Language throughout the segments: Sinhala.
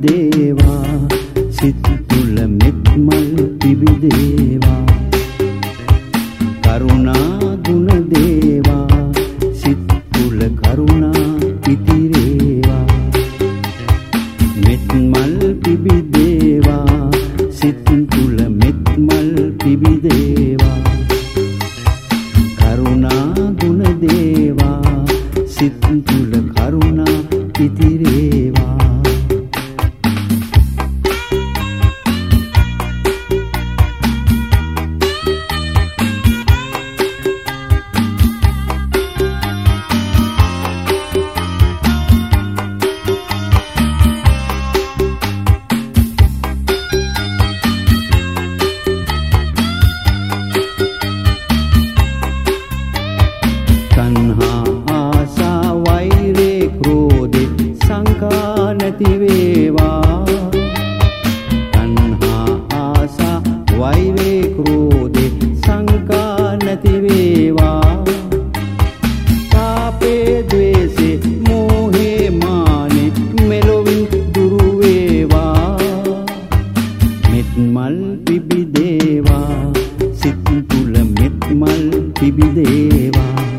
පිබිදේවා සිත් තුල මෙත් මල් පිබිදේවා කරුණා ගුණ දේවා. සිත් තුල කරුණා ඉතිරේවා. මෙත් මල් පිබිදේවා සිත් තුල මෙත් මල් පිබිදේවා කරුණා ගුණ දේවා. සිත් තුල කරුණා ඉතිරේවා. පිබිදේවා සිත් තුල මෙත් මල් පිබිදේවා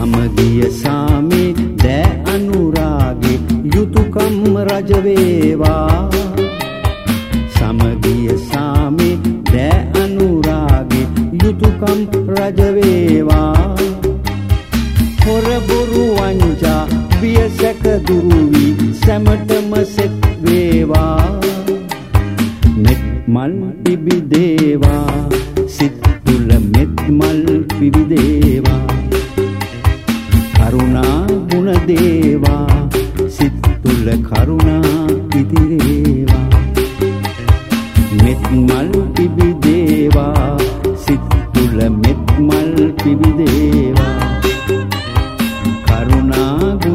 සමගිය සාමේ දෑ අනුරාගේ යුතුයකම් රජ වේවා සමගිය සාමේ දෑ අනුරාගේ යුතුයකම් රජ වේවා හොර බොරු වංචා බිය සැක දුරු වී සැමටම සෙත් වේවා. මෙත් මල් පිබිදේවා සිත් කරුණා